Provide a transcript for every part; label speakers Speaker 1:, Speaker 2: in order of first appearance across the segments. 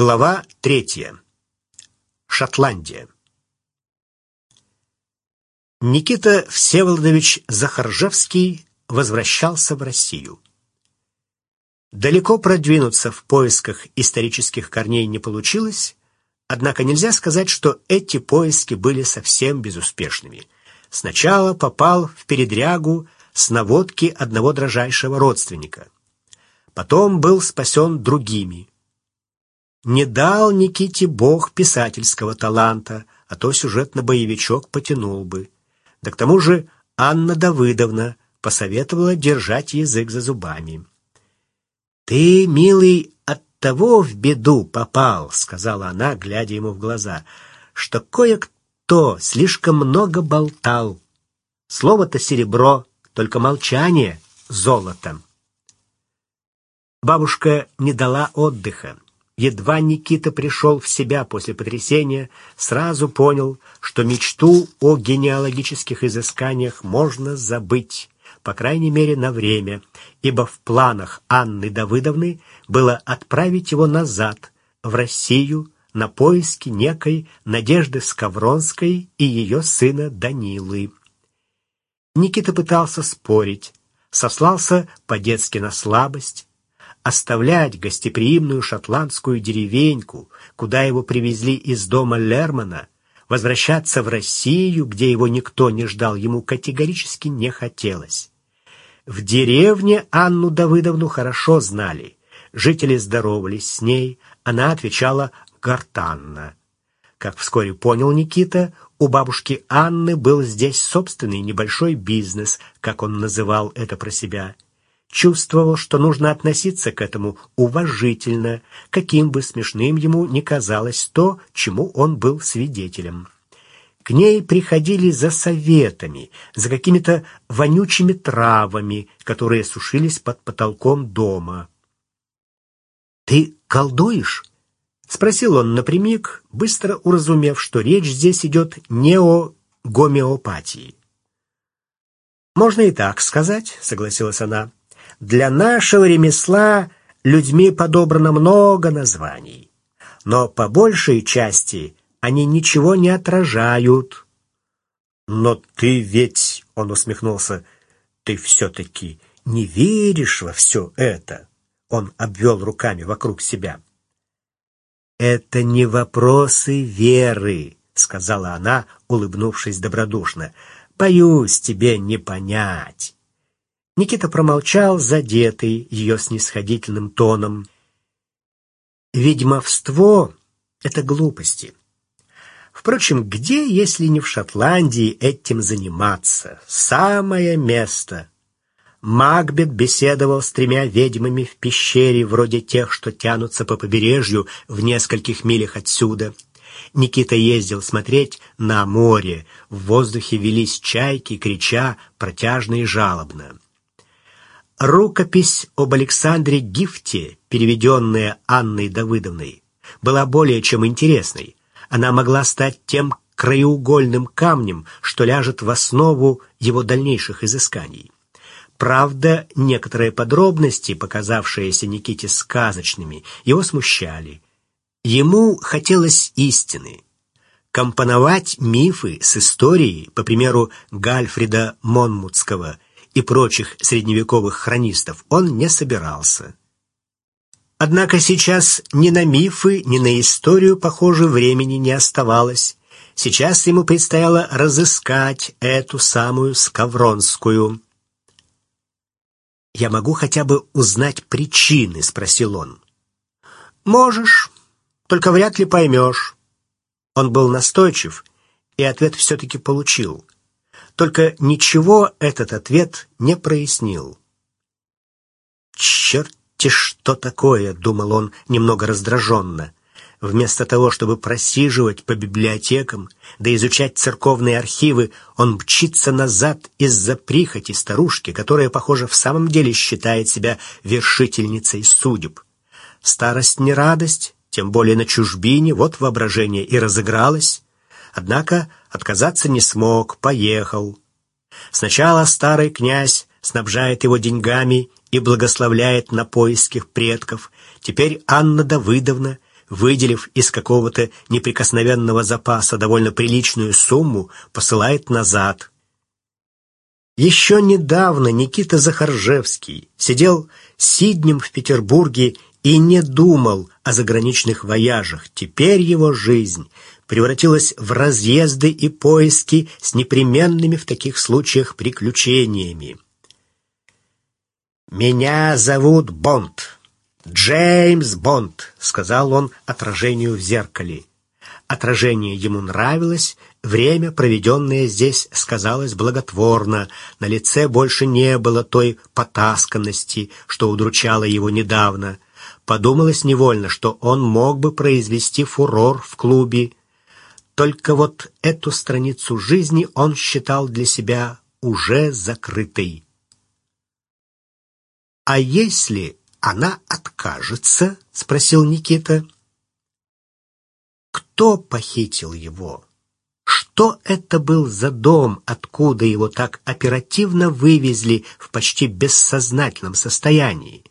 Speaker 1: Глава третья. Шотландия. Никита Всеволодович Захаржевский возвращался в Россию. Далеко продвинуться в поисках исторических корней не получилось, однако нельзя сказать, что эти поиски были совсем безуспешными. Сначала попал в передрягу с наводки одного дрожайшего родственника. Потом был спасен другими – не дал Никите Бог писательского таланта, а то сюжет на боевичок потянул бы. Да к тому же Анна Давыдовна посоветовала держать язык за зубами. «Ты, милый, от того в беду попал», — сказала она, глядя ему в глаза, «что кое-кто слишком много болтал. Слово-то серебро, только молчание — золото». Бабушка не дала отдыха. Едва Никита пришел в себя после потрясения, сразу понял, что мечту о генеалогических изысканиях можно забыть, по крайней мере на время, ибо в планах Анны Давыдовны было отправить его назад, в Россию, на поиски некой Надежды Скавронской и ее сына Данилы. Никита пытался спорить, сослался по-детски на слабость, оставлять гостеприимную шотландскую деревеньку, куда его привезли из дома Лермана, возвращаться в Россию, где его никто не ждал, ему категорически не хотелось. В деревне Анну Давыдовну хорошо знали. Жители здоровались с ней, она отвечала гортанно. Как вскоре понял Никита, у бабушки Анны был здесь собственный небольшой бизнес, как он называл это про себя – чувствовал, что нужно относиться к этому уважительно, каким бы смешным ему ни казалось то, чему он был свидетелем. К ней приходили за советами, за какими-то вонючими травами, которые сушились под потолком дома. «Ты колдуешь?» — спросил он напрямик, быстро уразумев, что речь здесь идет не о гомеопатии. «Можно и так сказать», — согласилась она. Для нашего ремесла людьми подобрано много названий, но по большей части они ничего не отражают. Но ты ведь, — он усмехнулся, — ты все-таки не веришь во все это. Он обвел руками вокруг себя. «Это не вопросы веры», — сказала она, улыбнувшись добродушно. «Боюсь тебе не понять». Никита промолчал, задетый ее снисходительным тоном. Ведьмовство — это глупости. Впрочем, где, если не в Шотландии, этим заниматься? Самое место. Макбет беседовал с тремя ведьмами в пещере, вроде тех, что тянутся по побережью в нескольких милях отсюда. Никита ездил смотреть на море. В воздухе велись чайки, крича протяжно и жалобно. Рукопись об Александре Гифте, переведенная Анной Давыдовной, была более чем интересной. Она могла стать тем краеугольным камнем, что ляжет в основу его дальнейших изысканий. Правда, некоторые подробности, показавшиеся Никите сказочными, его смущали. Ему хотелось истины. Компоновать мифы с историей, по примеру Гальфрида Монмутского – и прочих средневековых хронистов он не собирался. Однако сейчас ни на мифы, ни на историю, похоже, времени не оставалось. Сейчас ему предстояло разыскать эту самую Скавронскую. «Я могу хотя бы узнать причины?» — спросил он. «Можешь, только вряд ли поймешь». Он был настойчив, и ответ все-таки получил — только ничего этот ответ не прояснил. «Черти что такое!» — думал он немного раздраженно. Вместо того, чтобы просиживать по библиотекам, да изучать церковные архивы, он мчится назад из-за прихоти старушки, которая, похоже, в самом деле считает себя вершительницей судеб. Старость не радость, тем более на чужбине, вот воображение и разыгралось. Однако отказаться не смог, поехал. Сначала старый князь снабжает его деньгами и благословляет на поиски предков. Теперь Анна Давыдовна выделив из какого-то неприкосновенного запаса довольно приличную сумму, посылает назад. Еще недавно Никита Захаржевский сидел сиднем в Петербурге и не думал о заграничных вояжах. Теперь его жизнь превратилась в разъезды и поиски с непременными в таких случаях приключениями. «Меня зовут Бонд, Джеймс Бонд», — сказал он отражению в зеркале. Отражение ему нравилось, время, проведенное здесь, сказалось благотворно, на лице больше не было той потасканности, что удручало его недавно. Подумалось невольно, что он мог бы произвести фурор в клубе. Только вот эту страницу жизни он считал для себя уже закрытой. «А если она откажется?» — спросил Никита. «Кто похитил его? Что это был за дом, откуда его так оперативно вывезли в почти бессознательном состоянии?»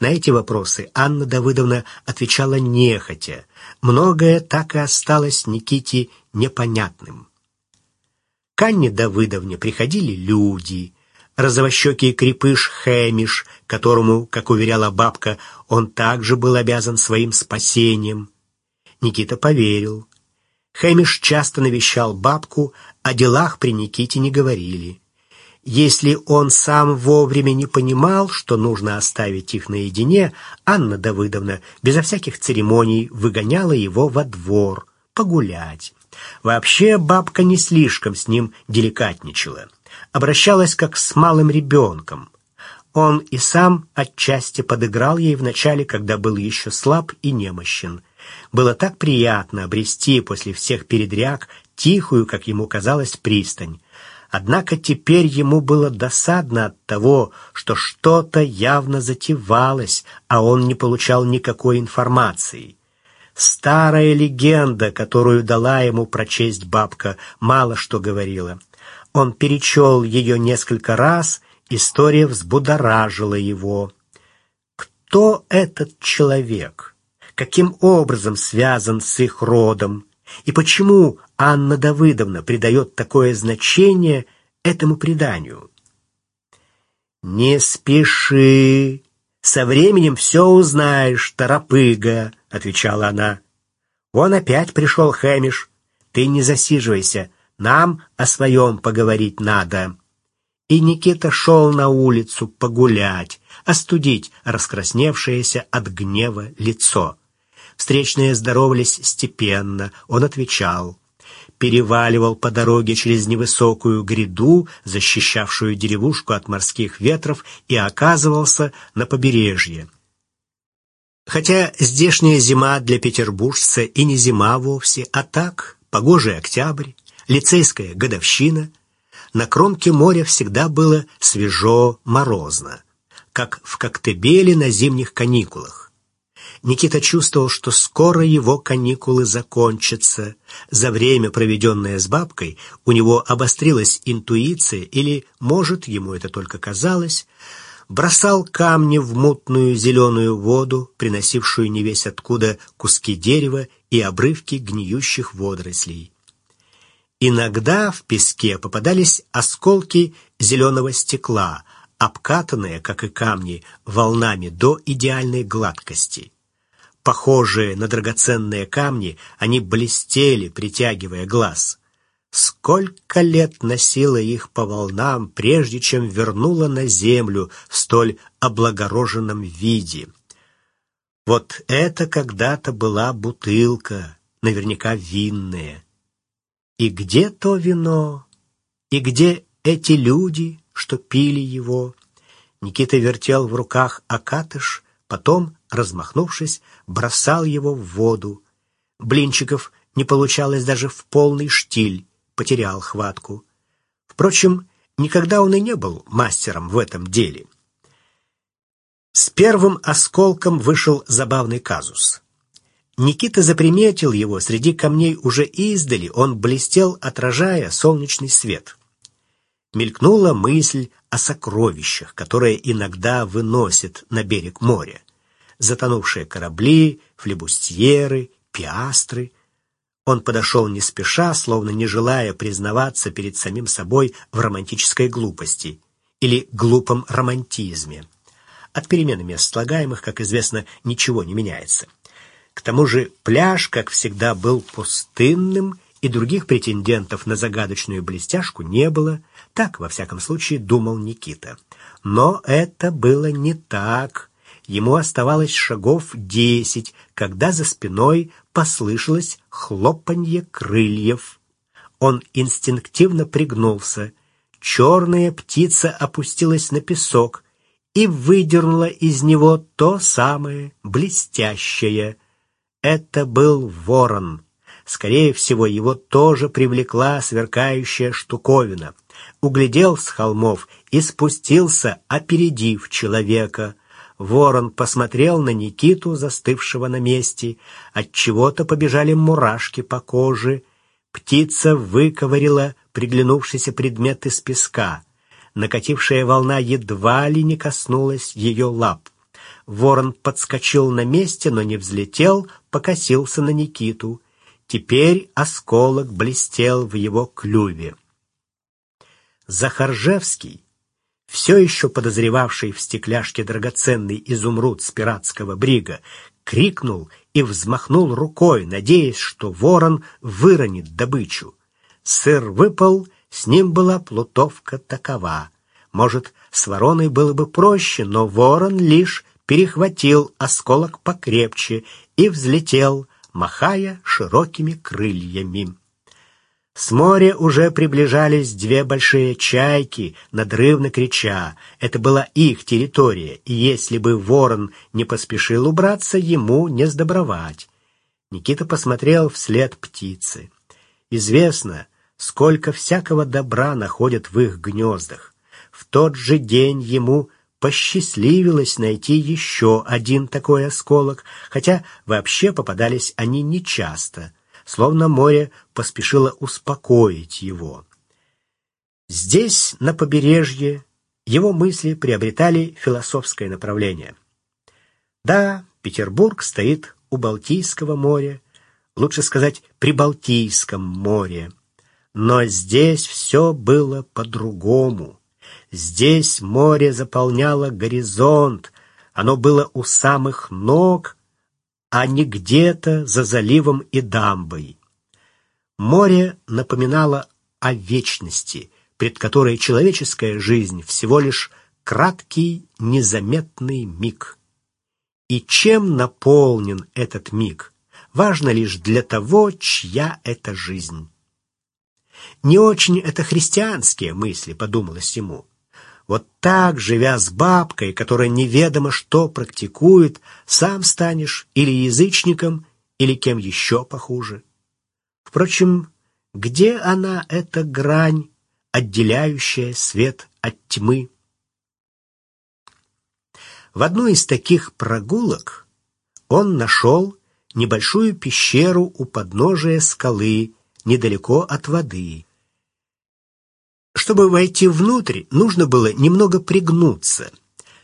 Speaker 1: На эти вопросы Анна Давыдовна отвечала нехотя. Многое так и осталось Никите непонятным. К Анне Давыдовне приходили люди, розовощекий крепыш Хэмиш, которому, как уверяла бабка, он также был обязан своим спасением. Никита поверил. Хэмиш часто навещал бабку, о делах при Никите не говорили. Если он сам вовремя не понимал, что нужно оставить их наедине, Анна Давыдовна безо всяких церемоний выгоняла его во двор, погулять. Вообще бабка не слишком с ним деликатничала обращалась как с малым ребенком. Он и сам отчасти подыграл ей вначале, когда был еще слаб и немощен. Было так приятно обрести после всех передряг тихую, как ему казалось, пристань. Однако теперь ему было досадно от того, что что-то явно затевалось, а он не получал никакой информации. Старая легенда, которую дала ему прочесть бабка, мало что говорила. Он перечел ее несколько раз, история взбудоражила его. Кто этот человек? Каким образом связан с их родом? И почему Анна Давыдовна придает такое значение этому преданию? «Не спеши, со временем все узнаешь, торопыга», — отвечала она. «Вон опять пришел Хэмиш. Ты не засиживайся, нам о своем поговорить надо. И Никита шел на улицу погулять, остудить раскрасневшееся от гнева лицо. Встречные здоровались степенно, он отвечал. Переваливал по дороге через невысокую гряду, защищавшую деревушку от морских ветров, и оказывался на побережье. Хотя здешняя зима для петербуржца и не зима вовсе, а так, погожий октябрь, лицейская годовщина, на кромке моря всегда было свежо, морозно, как в Коктебеле на зимних каникулах. Никита чувствовал, что скоро его каникулы закончатся. За время, проведенное с бабкой, у него обострилась интуиция, или, может, ему это только казалось, бросал камни в мутную зеленую воду, приносившую не весь откуда куски дерева и обрывки гниющих водорослей. Иногда в песке попадались осколки зеленого стекла, обкатанные, как и камни, волнами до идеальной гладкости. Похожие на драгоценные камни, они блестели, притягивая глаз. Сколько лет носила их по волнам, прежде чем вернула на землю в столь облагороженном виде. Вот это когда-то была бутылка, наверняка винная. И где то вино? И где эти люди, что пили его? Никита вертел в руках окатыш, потом, размахнувшись, бросал его в воду. Блинчиков не получалось даже в полный штиль, потерял хватку. Впрочем, никогда он и не был мастером в этом деле. С первым осколком вышел забавный казус. Никита заприметил его среди камней уже издали, он блестел, отражая солнечный свет. Мелькнула мысль о сокровищах, которые иногда выносят на берег моря. Затонувшие корабли, флебустьеры, пиастры. Он подошел не спеша, словно не желая признаваться перед самим собой в романтической глупости или глупом романтизме. От перемены мест слагаемых, как известно, ничего не меняется. К тому же пляж, как всегда, был пустынным, и других претендентов на загадочную блестяшку не было. Так, во всяком случае, думал Никита. Но это было не так. Ему оставалось шагов десять, когда за спиной послышалось хлопанье крыльев. Он инстинктивно пригнулся. Черная птица опустилась на песок и выдернула из него то самое блестящее. Это был ворон. Скорее всего, его тоже привлекла сверкающая штуковина. Углядел с холмов и спустился, опередив человека — Ворон посмотрел на Никиту, застывшего на месте. От чего-то побежали мурашки по коже. Птица выковырила приглянувшийся предмет из песка. Накатившая волна едва ли не коснулась ее лап. Ворон подскочил на месте, но не взлетел, покосился на Никиту. Теперь осколок блестел в его клюве. Захаржевский все еще подозревавший в стекляшке драгоценный изумруд с пиратского брига, крикнул и взмахнул рукой, надеясь, что ворон выронит добычу. Сыр выпал, с ним была плутовка такова. Может, с вороной было бы проще, но ворон лишь перехватил осколок покрепче и взлетел, махая широкими крыльями. С моря уже приближались две большие чайки, надрывно крича. Это была их территория, и если бы ворон не поспешил убраться, ему не сдобровать. Никита посмотрел вслед птицы. Известно, сколько всякого добра находят в их гнездах. В тот же день ему посчастливилось найти еще один такой осколок, хотя вообще попадались они нечасто словно море поспешило успокоить его. Здесь, на побережье, его мысли приобретали философское направление. Да, Петербург стоит у Балтийского моря, лучше сказать, при Балтийском море. Но здесь все было по-другому. Здесь море заполняло горизонт, оно было у самых ног, а не где-то за заливом и дамбой. Море напоминало о вечности, пред которой человеческая жизнь всего лишь краткий, незаметный миг. И чем наполнен этот миг, важно лишь для того, чья это жизнь. Не очень это христианские мысли, подумалось ему. Вот так, живя с бабкой, которая неведомо что практикует, сам станешь или язычником, или кем еще похуже. Впрочем, где она, эта грань, отделяющая свет от тьмы? В одной из таких прогулок он нашел небольшую пещеру у подножия скалы, недалеко от воды. Чтобы войти внутрь, нужно было немного пригнуться.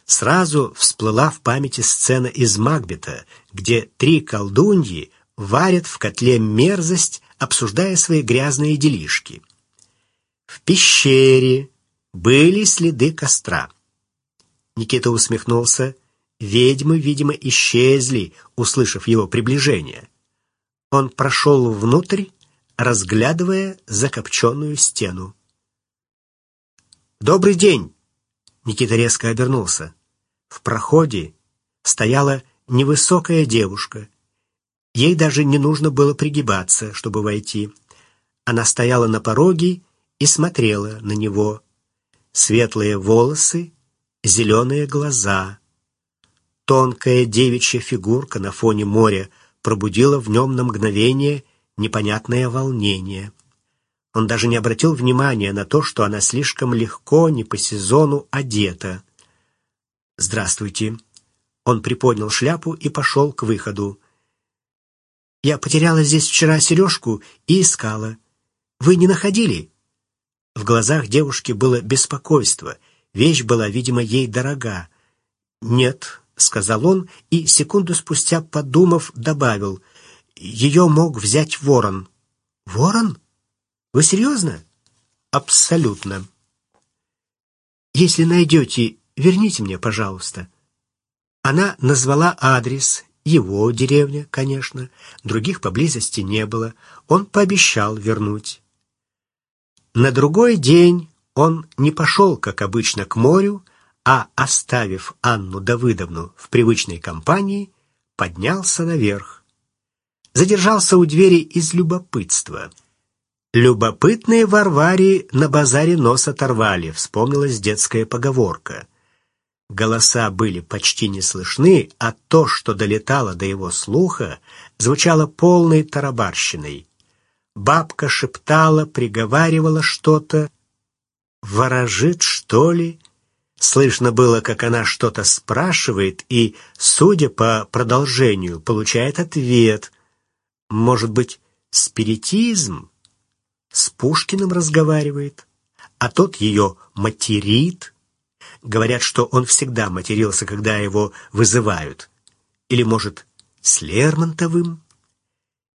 Speaker 1: Сразу всплыла в памяти сцена из Макбета, где три колдуньи варят в котле мерзость, обсуждая свои грязные делишки. В пещере были следы костра. Никита усмехнулся. Ведьмы, видимо, исчезли, услышав его приближение. Он прошел внутрь, разглядывая закопченную стену. «Добрый день!» Никита резко обернулся. В проходе стояла невысокая девушка. Ей даже не нужно было пригибаться, чтобы войти. Она стояла на пороге и смотрела на него. Светлые волосы, зеленые глаза. Тонкая девичья фигурка на фоне моря пробудила в нем на мгновение непонятное волнение. Он даже не обратил внимания на то, что она слишком легко, не по сезону одета. «Здравствуйте». Он приподнял шляпу и пошел к выходу. «Я потеряла здесь вчера сережку и искала. Вы не находили?» В глазах девушки было беспокойство. Вещь была, видимо, ей дорога. «Нет, — сказал он и, секунду спустя подумав, добавил. «Ее мог взять ворон». «Ворон? Вы серьезно?» «Абсолютно». «Если найдете, верните мне, пожалуйста». Она назвала адрес, его деревня, конечно, других поблизости не было. Он пообещал вернуть. На другой день он не пошел, как обычно, к морю, а, оставив Анну Давыдовну в привычной компании, поднялся наверх. Задержался у двери из любопытства. «Любопытные Варваре на базаре нос оторвали», — вспомнилась детская поговорка. Голоса были почти не слышны, а то, что долетало до его слуха, звучало полной тарабарщиной. Бабка шептала, приговаривала что-то. «Ворожит, что ли?» Слышно было, как она что-то спрашивает и, судя по продолжению, получает ответ. Может быть, спиритизм? С Пушкиным разговаривает, а тот ее материт. Говорят, что он всегда матерился, когда его вызывают. Или, может, с Лермонтовым?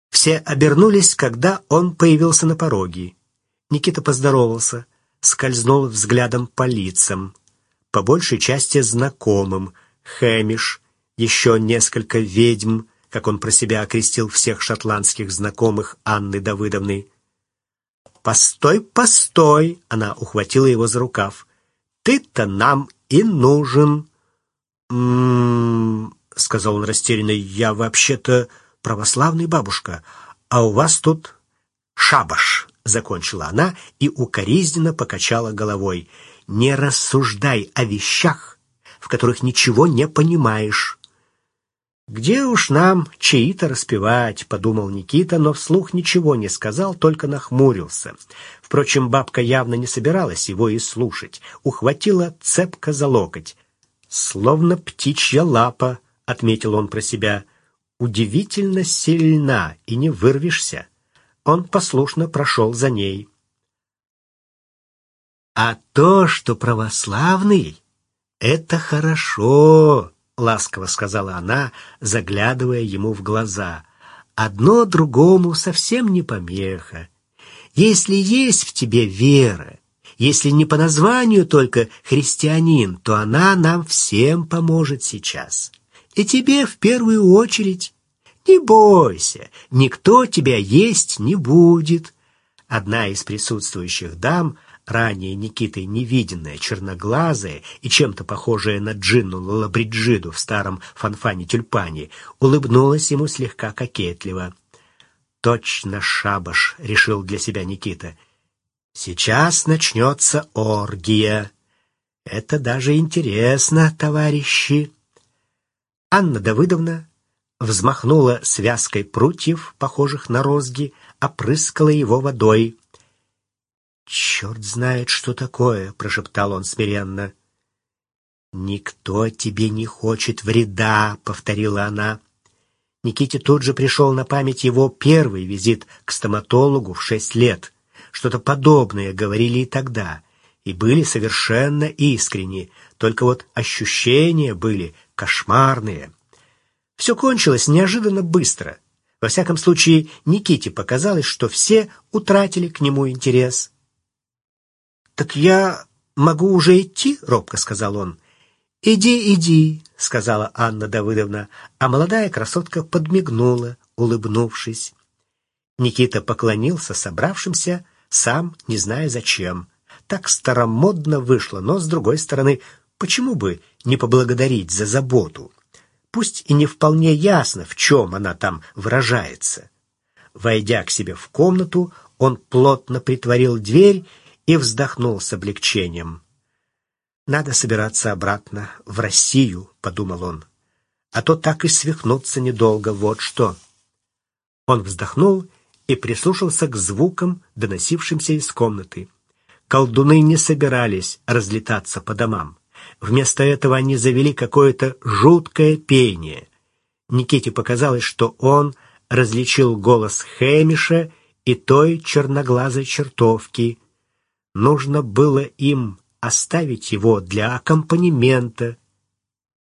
Speaker 1: Все обернулись, когда он появился на пороге. Никита поздоровался, скользнул взглядом по лицам по большей части знакомым, Хэмиш, еще несколько ведьм, как он про себя окрестил всех шотландских знакомых Анны Давыдовны. «Постой, постой!» — она ухватила его за рукав. «Ты-то нам и нужен!» «М-м-м», сказал он растерянно, — «я вообще-то православный бабушка, а у вас тут шабаш!» — закончила она и укоризненно покачала головой — не рассуждай о вещах, в которых ничего не понимаешь. «Где уж нам чьи-то распевать?» — подумал Никита, но вслух ничего не сказал, только нахмурился. Впрочем, бабка явно не собиралась его и слушать, ухватила цепко за локоть. «Словно птичья лапа», — отметил он про себя, — «удивительно сильна, и не вырвешься». Он послушно прошел за ней. А то, что православный, это хорошо, ласково сказала она, заглядывая ему в глаза. Одно другому совсем не помеха. Если есть в тебе вера, если не по названию только христианин, то она нам всем поможет сейчас. И тебе в первую очередь. Не бойся, никто тебя есть не будет. Одна из присутствующих дам ранее Никитой невиденная, черноглазая и чем-то похожая на Джинну Лабриджиду в старом фанфане-тюльпане, улыбнулась ему слегка кокетливо. «Точно шабаш», — решил для себя Никита. «Сейчас начнется оргия. Это даже интересно, товарищи». Анна Давыдовна взмахнула связкой прутьев, похожих на розги, опрыскала его водой. «Черт знает, что такое!» — прошептал он смиренно. «Никто тебе не хочет вреда», — повторила она. Никите тут же пришел на память его первый визит к стоматологу в шесть лет. Что-то подобное говорили и тогда, и были совершенно искренни, только вот ощущения были кошмарные. Все кончилось неожиданно быстро. Во всяком случае, Никите показалось, что все утратили к нему интерес. «Так я могу уже идти?» — робко сказал он. «Иди, иди», — сказала Анна Давыдовна, а молодая красотка подмигнула, улыбнувшись. Никита поклонился собравшимся, сам не зная зачем. Так старомодно вышло, но, с другой стороны, почему бы не поблагодарить за заботу? Пусть и не вполне ясно, в чем она там выражается. Войдя к себе в комнату, он плотно притворил дверь и вздохнул с облегчением. «Надо собираться обратно, в Россию», — подумал он. «А то так и свихнуться недолго, вот что». Он вздохнул и прислушался к звукам, доносившимся из комнаты. Колдуны не собирались разлетаться по домам. Вместо этого они завели какое-то жуткое пение. Никите показалось, что он различил голос Хэмиша и той черноглазой чертовки, Нужно было им оставить его для аккомпанемента.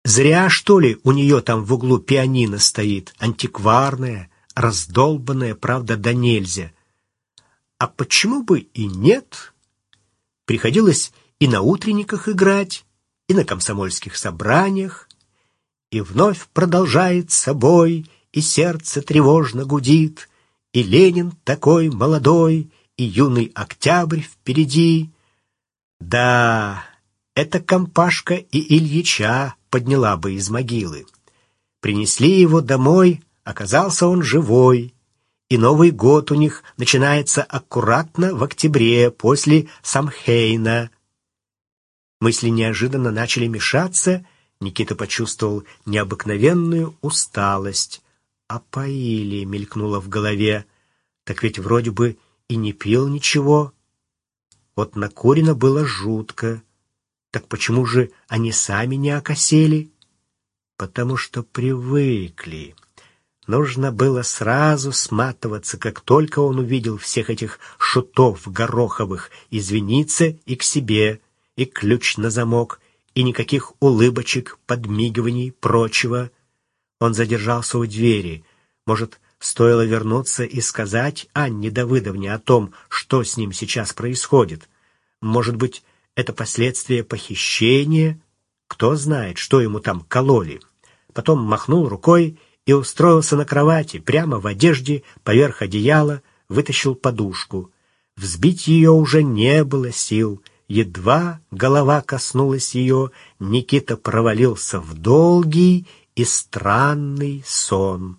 Speaker 1: Зря, что ли, у нее там в углу пианино стоит, антикварное, раздолбанное, правда, да нельзя. А почему бы и нет? Приходилось и на утренниках играть, и на комсомольских собраниях, и вновь продолжает собой, и сердце тревожно гудит, и Ленин такой молодой, и юный октябрь впереди. Да, эта компашка и Ильича подняла бы из могилы. Принесли его домой, оказался он живой, и Новый год у них начинается аккуратно в октябре после Самхейна. Мысли неожиданно начали мешаться, Никита почувствовал необыкновенную усталость. «А поили», — мелькнуло в голове, — «так ведь вроде бы и не пил ничего». Вот накурено было жутко. Так почему же они сами не окосели? Потому что привыкли. Нужно было сразу сматываться, как только он увидел всех этих шутов гороховых, извиниться и к себе, и ключ на замок, и никаких улыбочек, подмигиваний, прочего. Он задержался у двери. Может, стоило вернуться и сказать Анне Давыдовне о том, что с ним сейчас происходит. Может быть, это последствия похищения? Кто знает, что ему там кололи. Потом махнул рукой и устроился на кровати, прямо в одежде, поверх одеяла, вытащил подушку. Взбить ее уже не было сил. Едва голова коснулась ее, Никита провалился в долгий и странный сон.